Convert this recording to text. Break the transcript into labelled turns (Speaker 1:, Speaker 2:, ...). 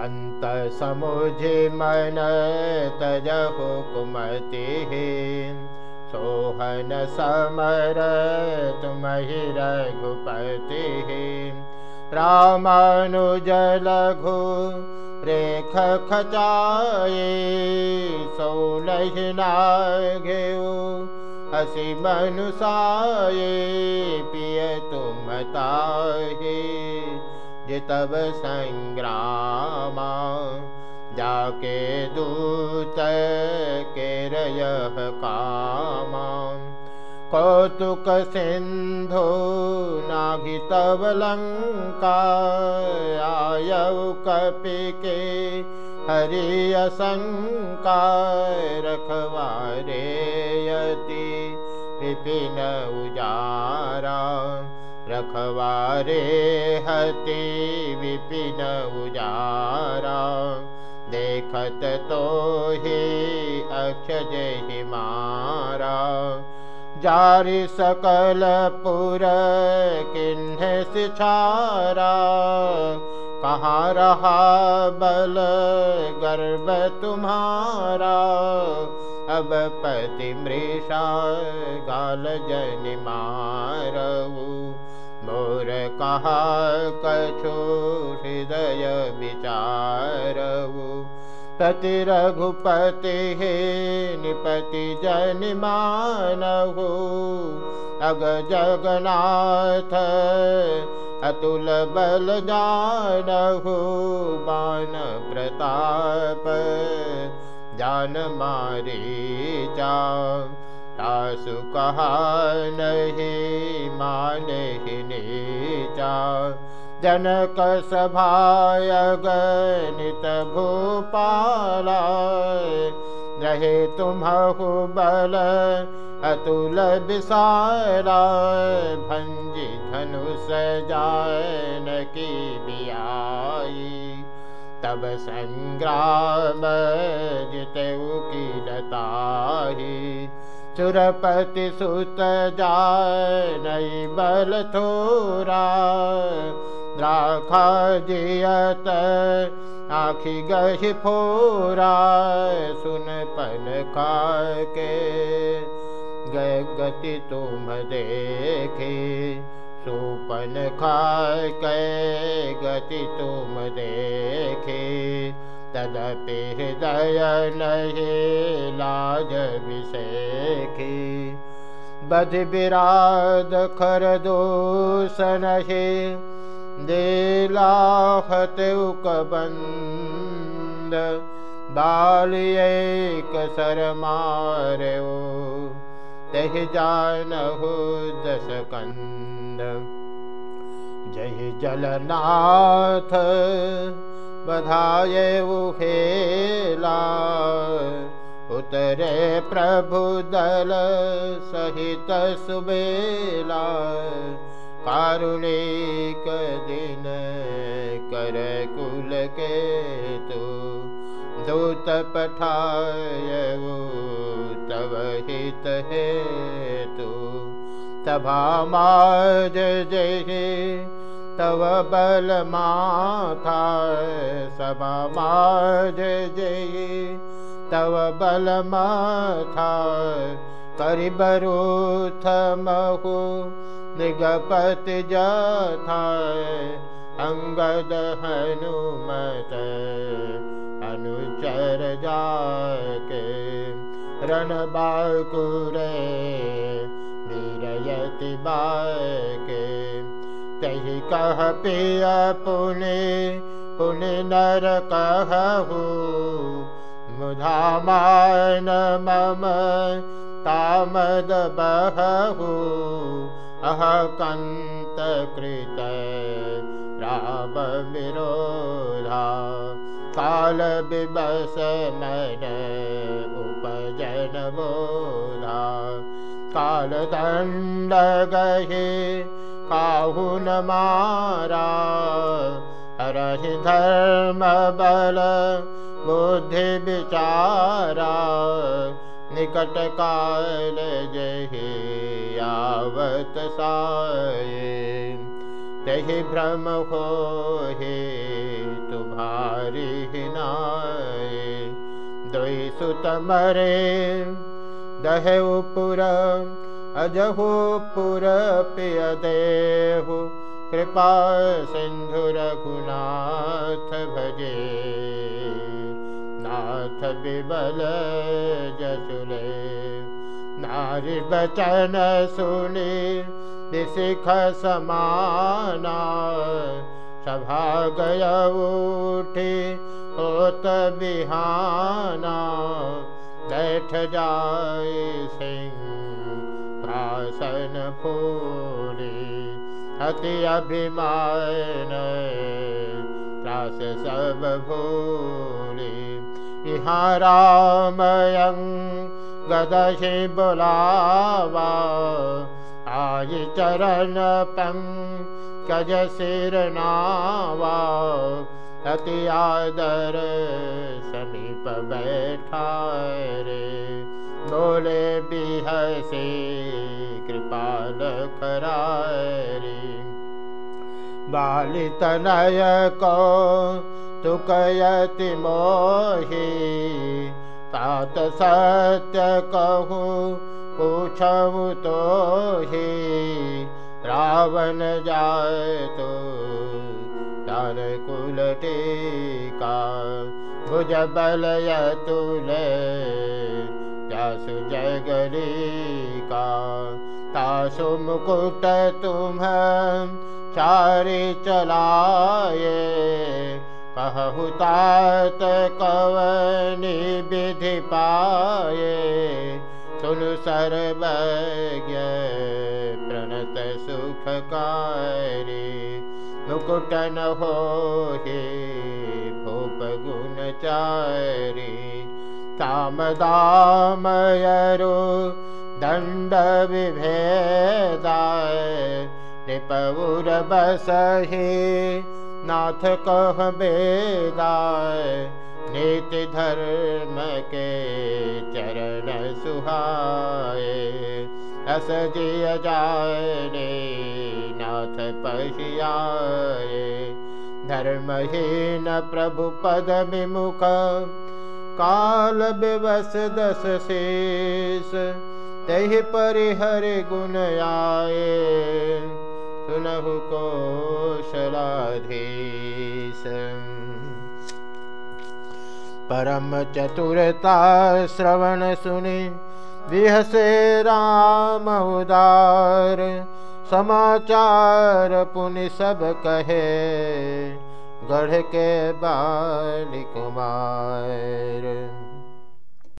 Speaker 1: पंत समुझे मन तजहु कुमति सोहन समर तुम ही रघुपति रामानुज लघु रेख खचाए सौलह घेऊ हसी मनुषाए पिय तुम ताहे तव सङ्ग्रामा जाके दूत केरयः कामा। कौतुकसिन्धो नाघि तव लङ्काया कपि के हरियशङ्का रखवारेयति विपिन उजारा। रखवारे हति विपिन उजारा। देखत तो ही अक्षज ही मारा जारी सकल पुर किन्ह सिछारा। कहाँ रहा बल गर्व तुम्हारा। अब पति मृषा गाल जन मारऊ मोर कहा, कछु हृदय विचारऊ पति रघुपति हे निपति जन मानहु अग जगन्नाथ, अतुल बल जानहु बान प्रताप, जान मारी जा। तासु कहा नहीं, माने नीचा। जनक सभाय गणित भूपाला, रहे तुम्हु बल अतुल विसारा भंजी धनुष जान की बियाई, तब संग्राम जितऊ की लताही सुरपति सुत जाय नई बल थोरा। राखा जियत आखि गहि फोरा। सुन पन खा के गए गति तुम देखे। सुपन खा के गति तुम देखे तदपि हृदय नहीं लाज विषेखी बध विराद खर दोष नहीं दिलाहत उकबंद बाल एक सर मारो तह जानहु दस कंद जय जलनाथ बधाये उहेला उतरे प्रभु दल सहित सुबेला। कारुणिक दिन कर कुल के तू दूत पठायऊ तव हित हे तू सभा माज जय तव बल माथा सभा माज जय। तव बल माथा करिबरूथ महु। निगपति जथा अंगद हनुमत अनुचर जाके। रण बाकुरे वीरयति बाके। कह पिय पुनि पुनि नर कहू मुधामान मम अह कंत राम विरोधा काल विबस मन उपजन बोधा। काल दंड गहे काहू न मारा। हरहि धर्म बल, बुद्धि विचारा। निकट काल जहे आवत साए तहि भ्रम हो हे तुम्हारी हिनाये दुई सुत मरे उपुरा अजहु पुर पिय देहु कृपा सिंधु रघुनाथ भजे। नाथ बिबल जसुले नारी बचन सुनी दिशिख समाना। सभा गय उठी होत बिहाना, बैठ जाए सिंह प्रासन फूली अति अभिमान त्रास सब भूली। यहाँ रामयं गदशि बुलावा। आज चरण पंग कज सिर नावा। अति आदर समीप बैठा रे बोले बिहसे कृपाल खरारे बालित नय को तुकयति मोही तात सत्य कहूँ ही रावण जाय तो तार कुल टीका भुज बल तुल जगली का मुकुट तुम चारे चलाए कहु तात कवनी विधि पाए सुन सर्वज्ञ प्रणत सुखकारी। मुकुटन हो हे भूप गुण चारी। ताम दामयरु दण्ड विभेदाय निपौर बसहि नाथ कह बेदाय नीति धर्म के चरण सुहाए अस जिय जाए नाथ पशियाए धर्महीन प्रभु पद विमुख काल विवस दस शेष, तहि परिहर गुण आए। सुनहु कोशलाधीश। परम चतुरता श्रवण सुनि, विहसे राम उदार। समाचार पुनि सब कहे। गढ़ के बाल कुमार